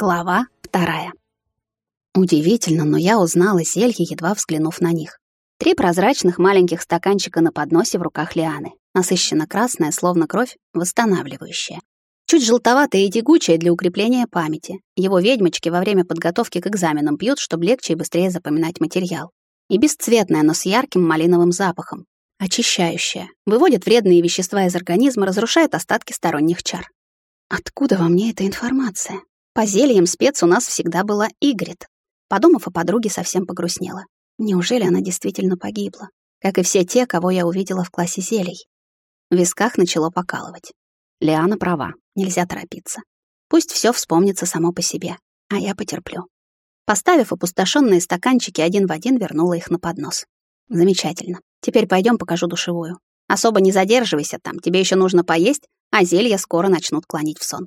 Глава вторая. Удивительно, но я узнала зелье, едва взглянув на них. Три прозрачных маленьких стаканчика на подносе в руках Лианы. Насыщенно красная, словно кровь, восстанавливающая. Чуть желтоватая и тягучая для укрепления памяти. Его ведьмочки во время подготовки к экзаменам пьют, чтобы легче и быстрее запоминать материал. И бесцветная, но с ярким малиновым запахом. Очищающая. Выводит вредные вещества из организма, разрушает остатки сторонних чар. Откуда во мне эта информация? По зельям спец у нас всегда была Игрит. Подумав о подруге, совсем погрустнела. Неужели она действительно погибла? Как и все те, кого я увидела в классе зелий. В висках начало покалывать. Лиана права, нельзя торопиться. Пусть все вспомнится само по себе, а я потерплю. Поставив опустошенные стаканчики один в один, вернула их на поднос. Замечательно. Теперь пойдем покажу душевую. Особо не задерживайся там, тебе еще нужно поесть, а зелья скоро начнут клонить в сон.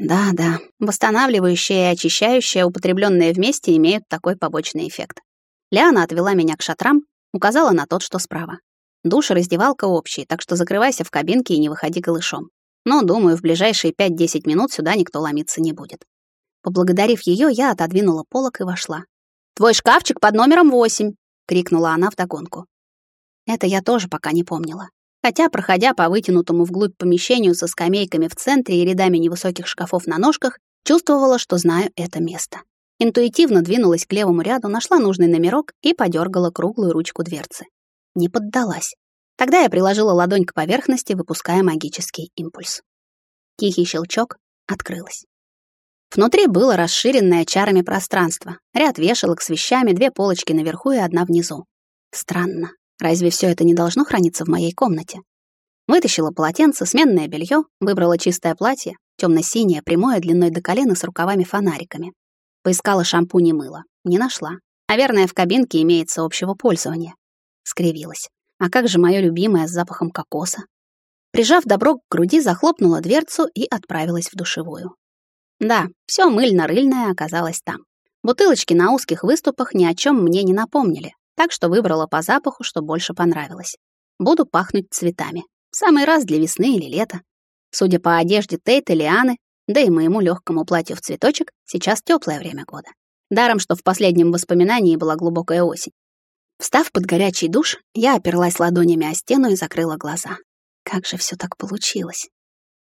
Да-да, восстанавливающее и очищающее, употребленные вместе, имеют такой побочный эффект. Лиана отвела меня к шатрам, указала на тот, что справа. Душ и раздевалка общие, так что закрывайся в кабинке и не выходи голышом. Но, думаю, в ближайшие 5-10 минут сюда никто ломиться не будет. Поблагодарив ее, я отодвинула полок и вошла. «Твой шкафчик под номером 8!» — крикнула она вдогонку. Это я тоже пока не помнила. Хотя, проходя по вытянутому вглубь помещению со скамейками в центре и рядами невысоких шкафов на ножках, чувствовала, что знаю это место. Интуитивно двинулась к левому ряду, нашла нужный номерок и подергала круглую ручку дверцы. Не поддалась. Тогда я приложила ладонь к поверхности, выпуская магический импульс. Тихий щелчок открылась. Внутри было расширенное чарами пространство. Ряд вешалок с вещами, две полочки наверху и одна внизу. Странно. Разве все это не должно храниться в моей комнате? Вытащила полотенце, сменное белье, выбрала чистое платье, темно-синее, прямое, длиной до колена с рукавами-фонариками. Поискала шампунь и мыло. Не нашла. Наверное, в кабинке имеется общего пользования. Скривилась. А как же мое любимое с запахом кокоса? Прижав добро к груди, захлопнула дверцу и отправилась в душевую. Да, все мыльно-рыльное оказалось там. Бутылочки на узких выступах ни о чем мне не напомнили так что выбрала по запаху, что больше понравилось. Буду пахнуть цветами. В самый раз для весны или лета. Судя по одежде Тейт и Лианы, да и моему легкому платью в цветочек, сейчас теплое время года. Даром, что в последнем воспоминании была глубокая осень. Встав под горячий душ, я оперлась ладонями о стену и закрыла глаза. Как же все так получилось?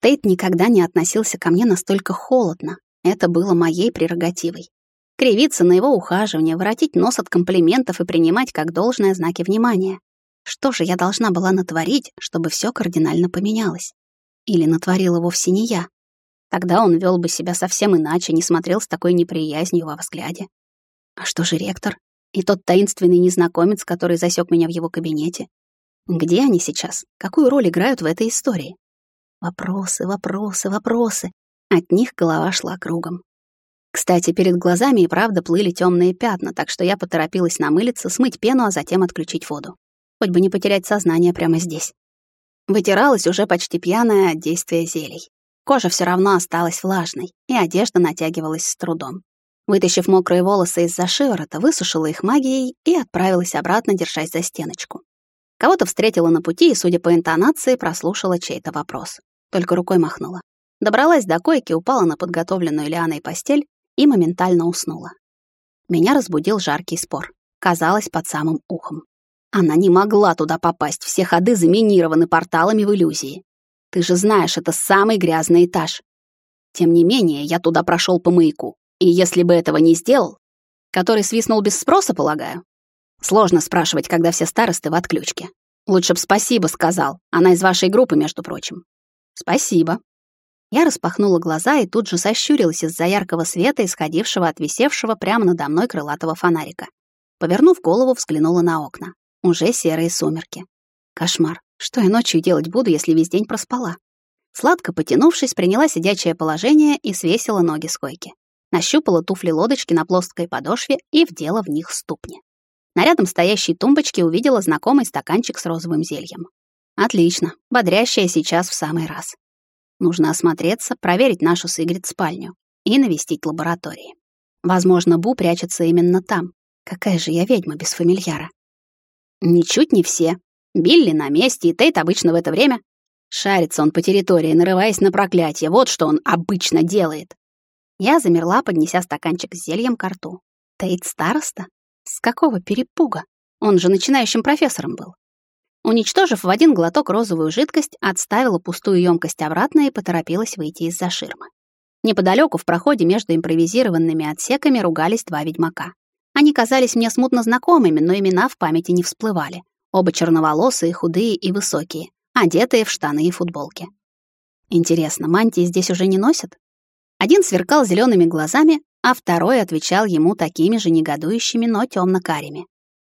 Тейт никогда не относился ко мне настолько холодно. Это было моей прерогативой кривиться на его ухаживание, воротить нос от комплиментов и принимать как должное знаки внимания. Что же я должна была натворить, чтобы все кардинально поменялось? Или натворила вовсе не я? Тогда он вел бы себя совсем иначе, не смотрел с такой неприязнью во взгляде. А что же ректор? И тот таинственный незнакомец, который засек меня в его кабинете? Где они сейчас? Какую роль играют в этой истории? Вопросы, вопросы, вопросы. От них голова шла кругом. Кстати, перед глазами и правда плыли темные пятна, так что я поторопилась намылиться, смыть пену, а затем отключить воду. Хоть бы не потерять сознание прямо здесь. Вытиралась уже почти пьяная от действия зелий. Кожа все равно осталась влажной, и одежда натягивалась с трудом. Вытащив мокрые волосы из-за шиворота, высушила их магией и отправилась обратно, держась за стеночку. Кого-то встретила на пути и, судя по интонации, прослушала чей-то вопрос. Только рукой махнула. Добралась до койки, упала на подготовленную Лианой постель и моментально уснула. Меня разбудил жаркий спор. Казалось, под самым ухом. Она не могла туда попасть, все ходы заминированы порталами в иллюзии. Ты же знаешь, это самый грязный этаж. Тем не менее, я туда прошел по маяку. И если бы этого не сделал, который свистнул без спроса, полагаю. Сложно спрашивать, когда все старосты в отключке. Лучше б спасибо сказал. Она из вашей группы, между прочим. Спасибо, я распахнула глаза и тут же сощурилась из-за яркого света, исходившего от висевшего прямо надо мной крылатого фонарика. Повернув голову, взглянула на окна. Уже серые сумерки. Кошмар. Что я ночью делать буду, если весь день проспала? Сладко потянувшись, приняла сидячее положение и свесила ноги с койки. Нащупала туфли-лодочки на плоской подошве и вдела в них ступни. На рядом стоящей тумбочке увидела знакомый стаканчик с розовым зельем. Отлично, бодрящая сейчас в самый раз. Нужно осмотреться, проверить нашу с Игрит спальню и навестить лаборатории. Возможно, Бу прячется именно там. Какая же я ведьма без фамильяра? Ничуть не все. Билли на месте, и Тейт обычно в это время. Шарится он по территории, нарываясь на проклятие. Вот что он обычно делает. Я замерла, поднеся стаканчик с зельем к рту. Тейт староста? С какого перепуга? Он же начинающим профессором был. Уничтожив в один глоток розовую жидкость, отставила пустую емкость обратно и поторопилась выйти из-за ширмы. Неподалеку в проходе между импровизированными отсеками ругались два ведьмака. Они казались мне смутно знакомыми, но имена в памяти не всплывали. Оба черноволосые, худые и высокие, одетые в штаны и футболки. Интересно, мантии здесь уже не носят? Один сверкал зелеными глазами, а второй отвечал ему такими же негодующими, но темно-карими.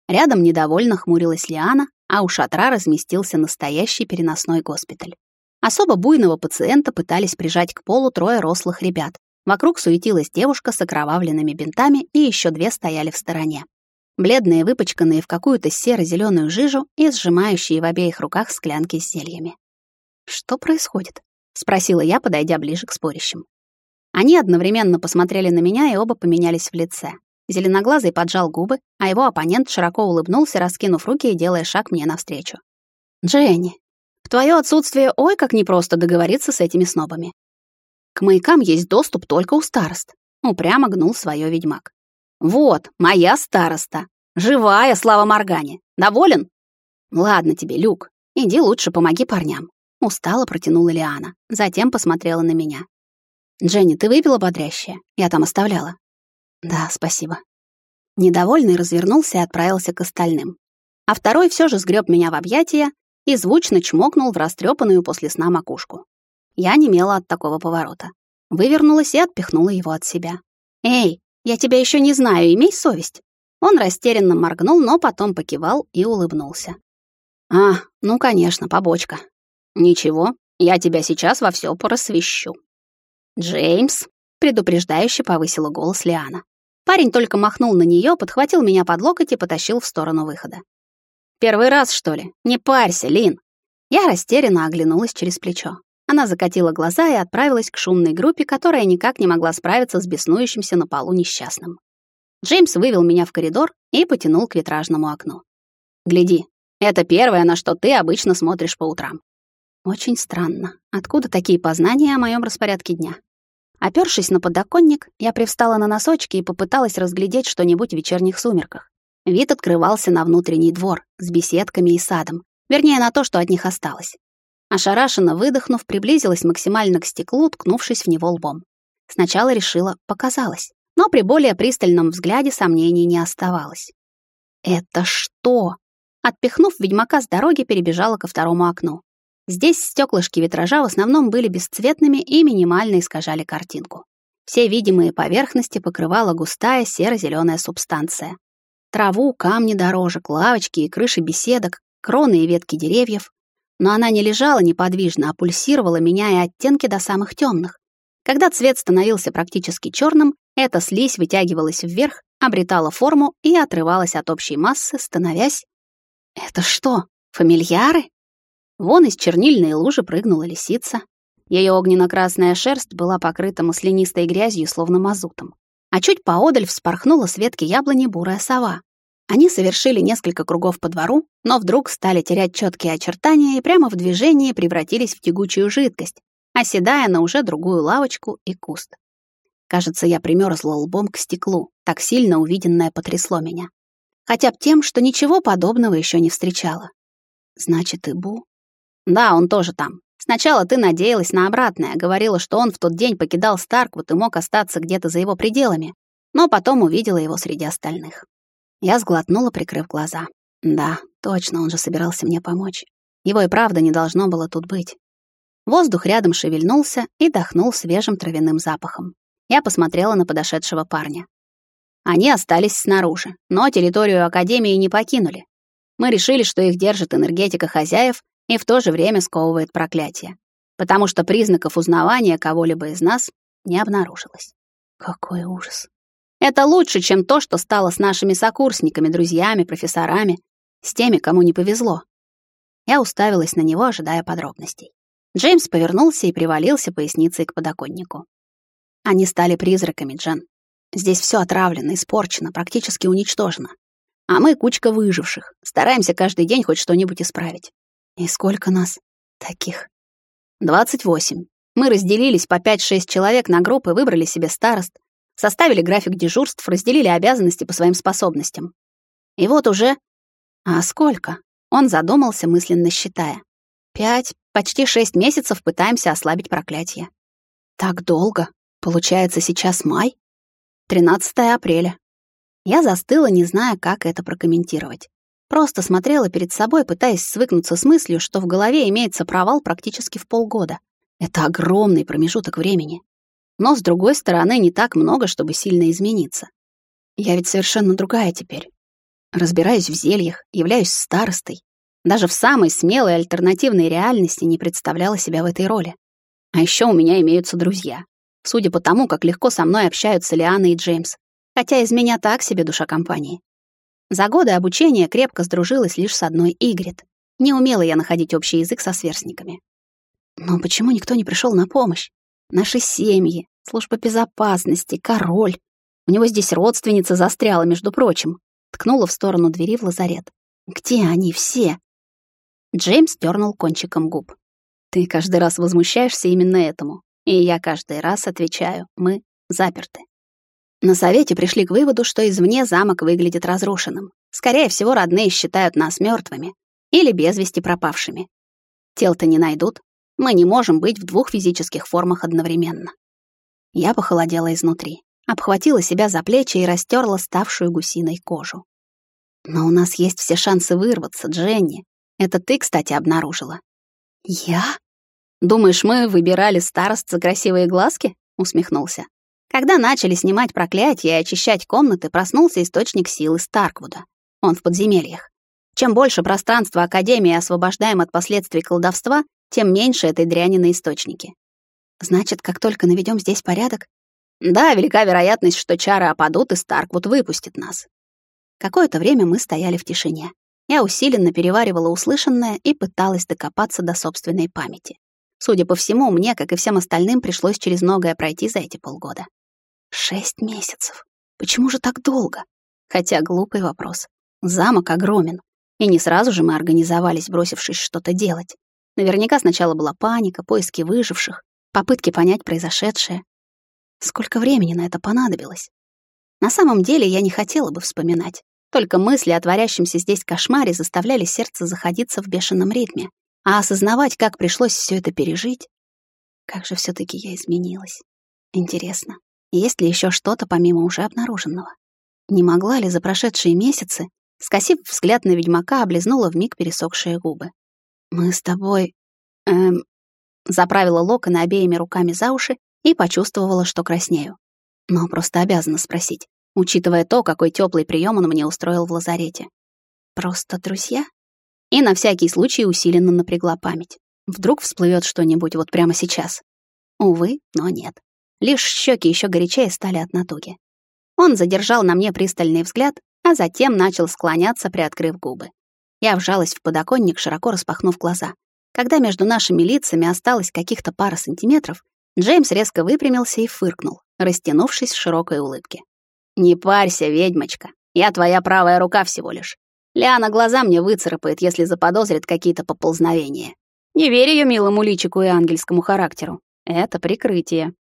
Рядом недовольно хмурилась Лиана, а у шатра разместился настоящий переносной госпиталь. Особо буйного пациента пытались прижать к полу трое рослых ребят. Вокруг суетилась девушка с окровавленными бинтами, и еще две стояли в стороне. Бледные, выпачканные в какую-то серо-зеленую жижу и сжимающие в обеих руках склянки с зельями. «Что происходит?» — спросила я, подойдя ближе к спорящим. Они одновременно посмотрели на меня и оба поменялись в лице. Зеленоглазый поджал губы, а его оппонент широко улыбнулся, раскинув руки и делая шаг мне навстречу. «Дженни, в твое отсутствие ой, как непросто договориться с этими снобами. К маякам есть доступ только у старост», — упрямо гнул свое ведьмак. «Вот, моя староста. Живая, слава Моргане. Доволен?» «Ладно тебе, Люк, иди лучше помоги парням», — устало протянула Лиана. Затем посмотрела на меня. «Дженни, ты выпила бодрящее? Я там оставляла». «Да, спасибо». Недовольный развернулся и отправился к остальным. А второй все же сгреб меня в объятия и звучно чмокнул в растрепанную после сна макушку. Я немела от такого поворота. Вывернулась и отпихнула его от себя. «Эй, я тебя еще не знаю, имей совесть». Он растерянно моргнул, но потом покивал и улыбнулся. «А, ну, конечно, побочка. Ничего, я тебя сейчас во все порасвещу». «Джеймс», — предупреждающе повысила голос Лиана. Парень только махнул на нее, подхватил меня под локоть и потащил в сторону выхода. «Первый раз, что ли? Не парься, Лин!» Я растерянно оглянулась через плечо. Она закатила глаза и отправилась к шумной группе, которая никак не могла справиться с беснующимся на полу несчастным. Джеймс вывел меня в коридор и потянул к витражному окну. «Гляди, это первое, на что ты обычно смотришь по утрам». Очень странно. Откуда такие познания о моем распорядке дня? Опёршись на подоконник, я привстала на носочки и попыталась разглядеть что-нибудь в вечерних сумерках. Вид открывался на внутренний двор с беседками и садом, вернее, на то, что от них осталось. Ошарашенно выдохнув, приблизилась максимально к стеклу, ткнувшись в него лбом. Сначала решила, показалось, но при более пристальном взгляде сомнений не оставалось. «Это что?» Отпихнув ведьмака с дороги, перебежала ко второму окну. Здесь стеклышки витража в основном были бесцветными и минимально искажали картинку. Все видимые поверхности покрывала густая серо-зеленая субстанция. Траву, камни дорожек, лавочки и крыши беседок, кроны и ветки деревьев. Но она не лежала неподвижно, а пульсировала, меняя оттенки до самых темных. Когда цвет становился практически черным, эта слизь вытягивалась вверх, обретала форму и отрывалась от общей массы, становясь... Это что, фамильяры? Вон из чернильной лужи прыгнула лисица. Ее огненно-красная шерсть была покрыта маслянистой грязью, словно мазутом. А чуть поодаль вспорхнула с ветки яблони бурая сова. Они совершили несколько кругов по двору, но вдруг стали терять четкие очертания и прямо в движении превратились в тягучую жидкость, оседая на уже другую лавочку и куст. Кажется, я примерзла лбом к стеклу, так сильно увиденное потрясло меня. Хотя б тем, что ничего подобного еще не встречала. Значит, и Бу да, он тоже там. Сначала ты надеялась на обратное, говорила, что он в тот день покидал Старквуд и мог остаться где-то за его пределами, но потом увидела его среди остальных. Я сглотнула, прикрыв глаза. Да, точно, он же собирался мне помочь. Его и правда не должно было тут быть. Воздух рядом шевельнулся и дохнул свежим травяным запахом. Я посмотрела на подошедшего парня. Они остались снаружи, но территорию Академии не покинули. Мы решили, что их держит энергетика хозяев, и в то же время сковывает проклятие, потому что признаков узнавания кого-либо из нас не обнаружилось. Какой ужас. Это лучше, чем то, что стало с нашими сокурсниками, друзьями, профессорами, с теми, кому не повезло. Я уставилась на него, ожидая подробностей. Джеймс повернулся и привалился поясницей к подоконнику. Они стали призраками, Джен. Здесь все отравлено, испорчено, практически уничтожено. А мы кучка выживших, стараемся каждый день хоть что-нибудь исправить. И сколько нас таких? Двадцать восемь. Мы разделились по 5-6 человек на группы, выбрали себе старост, составили график дежурств, разделили обязанности по своим способностям. И вот уже... А сколько? Он задумался, мысленно считая. Пять, почти шесть месяцев пытаемся ослабить проклятие. Так долго. Получается, сейчас май? 13 апреля. Я застыла, не зная, как это прокомментировать. Просто смотрела перед собой, пытаясь свыкнуться с мыслью, что в голове имеется провал практически в полгода. Это огромный промежуток времени. Но, с другой стороны, не так много, чтобы сильно измениться. Я ведь совершенно другая теперь. Разбираюсь в зельях, являюсь старостой. Даже в самой смелой альтернативной реальности не представляла себя в этой роли. А еще у меня имеются друзья. Судя по тому, как легко со мной общаются Лиана и Джеймс. Хотя из меня так себе душа компании. За годы обучения крепко сдружилась лишь с одной Игрит. Не умела я находить общий язык со сверстниками. Но почему никто не пришел на помощь? Наши семьи, служба безопасности, король. У него здесь родственница застряла, между прочим. Ткнула в сторону двери в лазарет. Где они все? Джеймс дернул кончиком губ. Ты каждый раз возмущаешься именно этому. И я каждый раз отвечаю, мы заперты. На совете пришли к выводу, что извне замок выглядит разрушенным. Скорее всего, родные считают нас мертвыми или без вести пропавшими. Тел-то не найдут, мы не можем быть в двух физических формах одновременно. Я похолодела изнутри, обхватила себя за плечи и растерла ставшую гусиной кожу. Но у нас есть все шансы вырваться, Дженни. Это ты, кстати, обнаружила. Я? Думаешь, мы выбирали старост за красивые глазки? Усмехнулся. Когда начали снимать проклятие и очищать комнаты, проснулся источник силы Старквуда. Он в подземельях. Чем больше пространства Академии освобождаем от последствий колдовства, тем меньше этой дряни на источнике. Значит, как только наведем здесь порядок... Да, велика вероятность, что чары опадут, и Старквуд выпустит нас. Какое-то время мы стояли в тишине. Я усиленно переваривала услышанное и пыталась докопаться до собственной памяти. Судя по всему, мне, как и всем остальным, пришлось через многое пройти за эти полгода. Шесть месяцев. Почему же так долго? Хотя глупый вопрос. Замок огромен. И не сразу же мы организовались, бросившись что-то делать. Наверняка сначала была паника, поиски выживших, попытки понять произошедшее. Сколько времени на это понадобилось? На самом деле я не хотела бы вспоминать. Только мысли о творящемся здесь кошмаре заставляли сердце заходиться в бешеном ритме. А осознавать, как пришлось все это пережить... Как же все таки я изменилась. Интересно, есть ли еще что-то помимо уже обнаруженного? Не могла ли за прошедшие месяцы, скосив взгляд на ведьмака, облизнула вмиг пересохшие губы? «Мы с тобой...» «Эм...» Заправила локоны обеими руками за уши и почувствовала, что краснею. Но просто обязана спросить, учитывая то, какой теплый прием он мне устроил в лазарете. «Просто друзья?» И на всякий случай усиленно напрягла память. Вдруг всплывет что-нибудь вот прямо сейчас. Увы, но нет. Лишь щеки еще горячее стали от натуги. Он задержал на мне пристальный взгляд, а затем начал склоняться, приоткрыв губы. Я вжалась в подоконник, широко распахнув глаза. Когда между нашими лицами осталось каких-то пара сантиметров, Джеймс резко выпрямился и фыркнул, растянувшись в широкой улыбке. «Не парься, ведьмочка, я твоя правая рука всего лишь. Лиана глаза мне выцарапает, если заподозрит какие-то поползновения. Не верь ее милому личику и ангельскому характеру. Это прикрытие».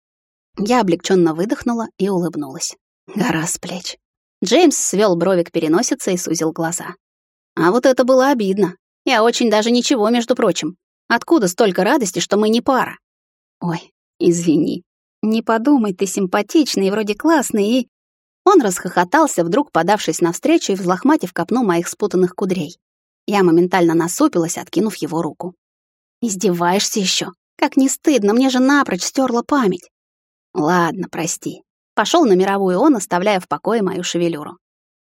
Я облегченно выдохнула и улыбнулась. Гора с плеч. Джеймс свел брови к переносице и сузил глаза. А вот это было обидно. Я очень даже ничего, между прочим. Откуда столько радости, что мы не пара? Ой, извини. Не подумай, ты симпатичный и вроде классный, и... Он расхохотался, вдруг подавшись навстречу и взлохматив копну моих спутанных кудрей. Я моментально насупилась, откинув его руку. «Издеваешься еще? Как не стыдно, мне же напрочь стерла память». «Ладно, прости». Пошел на мировую он, оставляя в покое мою шевелюру.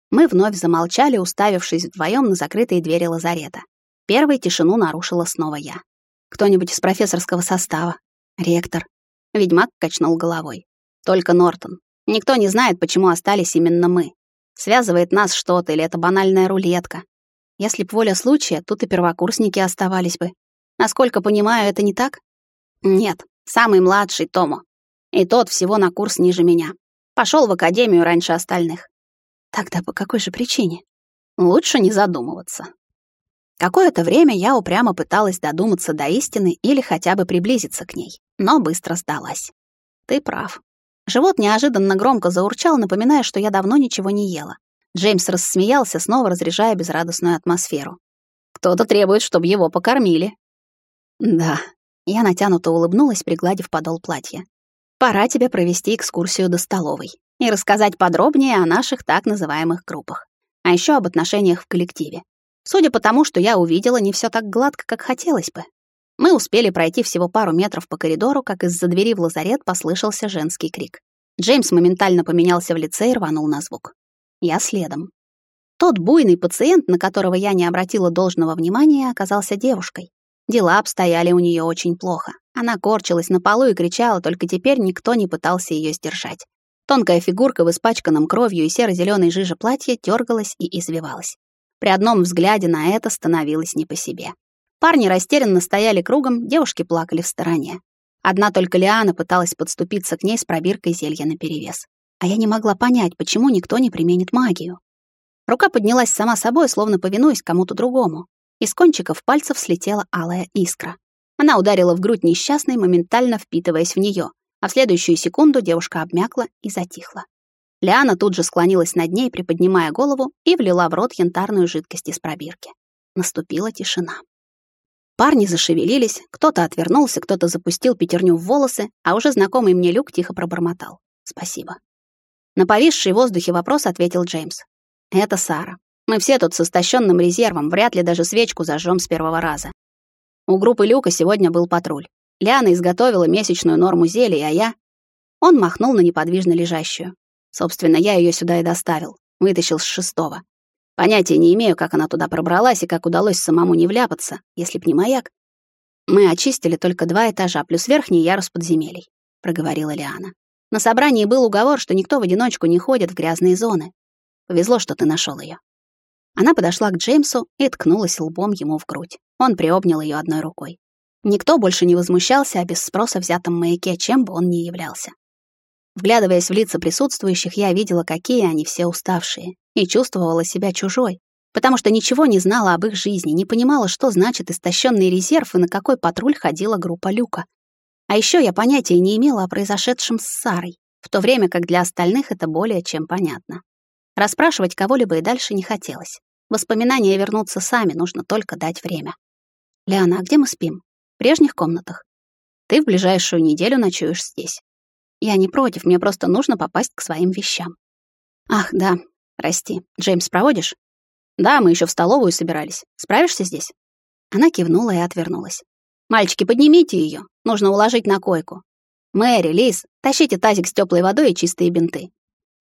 Мы вновь замолчали, уставившись вдвоем на закрытые двери лазарета. Первой тишину нарушила снова я. Кто-нибудь из профессорского состава? Ректор? Ведьмак качнул головой. Только Нортон. Никто не знает, почему остались именно мы. Связывает нас что-то или это банальная рулетка. Если б воля случая, тут и первокурсники оставались бы. Насколько понимаю, это не так? Нет, самый младший Томо. И тот всего на курс ниже меня. Пошел в академию раньше остальных. Тогда по какой же причине? Лучше не задумываться. Какое-то время я упрямо пыталась додуматься до истины или хотя бы приблизиться к ней, но быстро сдалась. Ты прав. Живот неожиданно громко заурчал, напоминая, что я давно ничего не ела. Джеймс рассмеялся, снова разряжая безрадостную атмосферу. Кто-то требует, чтобы его покормили. Да. Я натянуто улыбнулась, пригладив подол платья. Пора тебе провести экскурсию до столовой и рассказать подробнее о наших так называемых группах, а еще об отношениях в коллективе. Судя по тому, что я увидела, не все так гладко, как хотелось бы. Мы успели пройти всего пару метров по коридору, как из-за двери в лазарет послышался женский крик. Джеймс моментально поменялся в лице и рванул на звук. Я следом. Тот буйный пациент, на которого я не обратила должного внимания, оказался девушкой. Дела обстояли у нее очень плохо. Она корчилась на полу и кричала, только теперь никто не пытался ее сдержать. Тонкая фигурка в испачканном кровью и серо-зеленой жиже платье дергалась и извивалась. При одном взгляде на это становилось не по себе. Парни растерянно стояли кругом, девушки плакали в стороне. Одна только Лиана пыталась подступиться к ней с пробиркой зелья наперевес. А я не могла понять, почему никто не применит магию. Рука поднялась сама собой, словно повинуясь кому-то другому. Из кончиков пальцев слетела алая искра. Она ударила в грудь несчастной, моментально впитываясь в нее, а в следующую секунду девушка обмякла и затихла. Лиана тут же склонилась над ней, приподнимая голову, и влила в рот янтарную жидкость из пробирки. Наступила тишина. Парни зашевелились, кто-то отвернулся, кто-то запустил пятерню в волосы, а уже знакомый мне Люк тихо пробормотал. «Спасибо». На повисший в воздухе вопрос ответил Джеймс. Это Сара. Мы все тут с истощенным резервом, вряд ли даже свечку зажжем с первого раза. У группы Люка сегодня был патруль. Ляна изготовила месячную норму зелий, а я... Он махнул на неподвижно лежащую. Собственно, я ее сюда и доставил. Вытащил с шестого. Понятия не имею, как она туда пробралась и как удалось самому не вляпаться, если б не маяк. Мы очистили только два этажа, плюс верхний ярус подземелий, проговорила Лиана. На собрании был уговор, что никто в одиночку не ходит в грязные зоны. Повезло, что ты нашел ее. Она подошла к Джеймсу и ткнулась лбом ему в грудь. Он приобнял ее одной рукой. Никто больше не возмущался о без спроса взятом маяке, чем бы он ни являлся. Вглядываясь в лица присутствующих, я видела, какие они все уставшие, и чувствовала себя чужой, потому что ничего не знала об их жизни, не понимала, что значит истощенный резерв и на какой патруль ходила группа Люка. А еще я понятия не имела о произошедшем с Сарой, в то время как для остальных это более чем понятно. Расспрашивать кого-либо и дальше не хотелось. Воспоминания вернутся сами, нужно только дать время. «Лиана, а где мы спим?» «В прежних комнатах. Ты в ближайшую неделю ночуешь здесь. Я не против, мне просто нужно попасть к своим вещам». «Ах, да, прости. Джеймс, проводишь?» «Да, мы еще в столовую собирались. Справишься здесь?» Она кивнула и отвернулась. «Мальчики, поднимите ее. Нужно уложить на койку. Мэри, Лиз, тащите тазик с теплой водой и чистые бинты.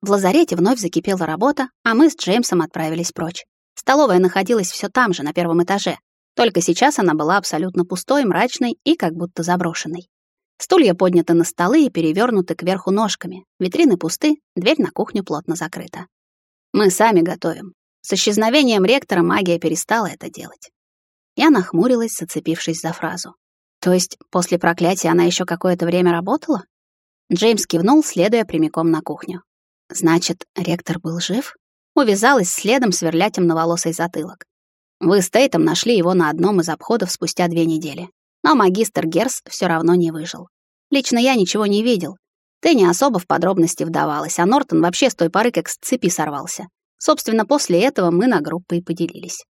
В лазарете вновь закипела работа, а мы с Джеймсом отправились прочь. Столовая находилась все там же, на первом этаже. Только сейчас она была абсолютно пустой, мрачной и как будто заброшенной. Стулья подняты на столы и перевернуты кверху ножками. Витрины пусты, дверь на кухню плотно закрыта. Мы сами готовим. С исчезновением ректора магия перестала это делать. Я нахмурилась, зацепившись за фразу. То есть после проклятия она еще какое-то время работала? Джеймс кивнул, следуя прямиком на кухню. Значит, ректор был жив? Увязалась следом, сверля темноволосый затылок. Вы с Тейтом нашли его на одном из обходов спустя две недели. Но магистр Герс все равно не выжил. Лично я ничего не видел. Ты не особо в подробности вдавалась, а Нортон вообще с той поры как с цепи сорвался. Собственно, после этого мы на группы и поделились.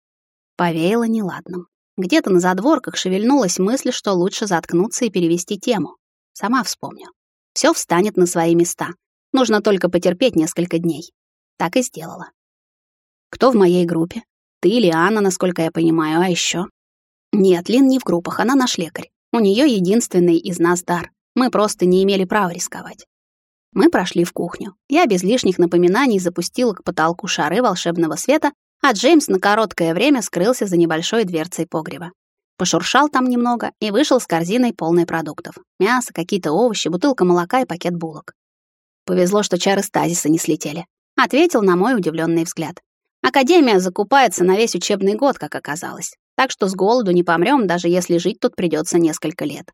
Повеяло неладным. Где-то на задворках шевельнулась мысль, что лучше заткнуться и перевести тему. Сама вспомню. Все встанет на свои места. Нужно только потерпеть несколько дней. Так и сделала. Кто в моей группе? Ты или Анна, насколько я понимаю, а еще? Нет, Лин не в группах, она наш лекарь. У нее единственный из нас дар. Мы просто не имели права рисковать. Мы прошли в кухню. Я без лишних напоминаний запустила к потолку шары волшебного света, а Джеймс на короткое время скрылся за небольшой дверцей погреба. Пошуршал там немного и вышел с корзиной полной продуктов. Мясо, какие-то овощи, бутылка молока и пакет булок. Повезло, что чары стазиса не слетели. Ответил на мой удивленный взгляд. Академия закупается на весь учебный год, как оказалось. Так что с голоду не помрем, даже если жить тут придется несколько лет.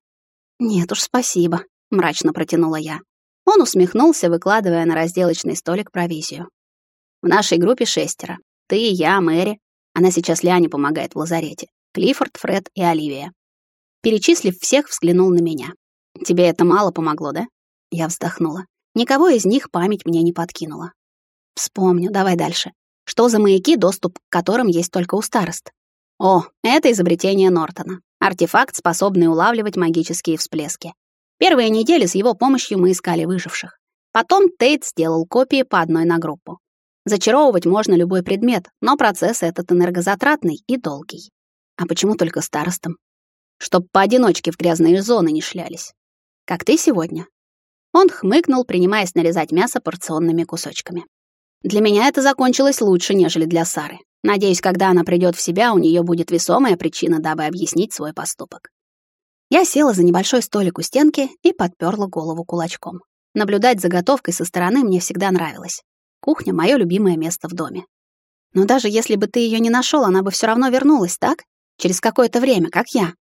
Нет уж, спасибо, мрачно протянула я. Он усмехнулся, выкладывая на разделочный столик провизию. В нашей группе шестеро. Ты, я, Мэри. Она сейчас Лиане помогает в лазарете. Клиффорд, Фред и Оливия. Перечислив всех, взглянул на меня. «Тебе это мало помогло, да?» Я вздохнула. Никого из них память мне не подкинула. «Вспомню, давай дальше. Что за маяки, доступ к которым есть только у старост?» «О, это изобретение Нортона. Артефакт, способный улавливать магические всплески. Первые недели с его помощью мы искали выживших. Потом Тейт сделал копии по одной на группу. Зачаровывать можно любой предмет, но процесс этот энергозатратный и долгий. А почему только старостам? Чтоб поодиночке в грязные зоны не шлялись. Как ты сегодня. Он хмыкнул, принимаясь нарезать мясо порционными кусочками. Для меня это закончилось лучше, нежели для Сары. Надеюсь, когда она придет в себя, у нее будет весомая причина, дабы объяснить свой поступок. Я села за небольшой столик у стенки и подперла голову кулачком. Наблюдать за готовкой со стороны мне всегда нравилось. Кухня — мое любимое место в доме. Но даже если бы ты ее не нашел, она бы все равно вернулась, так? Через какое-то время, как я.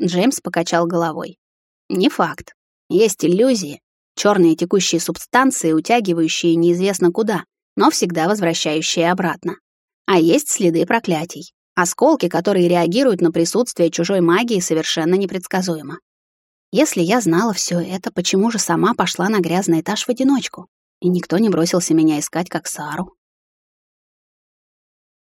Джеймс покачал головой. Не факт. Есть иллюзии, черные текущие субстанции, утягивающие неизвестно куда, но всегда возвращающие обратно. А есть следы проклятий. Осколки, которые реагируют на присутствие чужой магии совершенно непредсказуемо. Если я знала все это, почему же сама пошла на грязный этаж в одиночку? И никто не бросился меня искать, как Сару.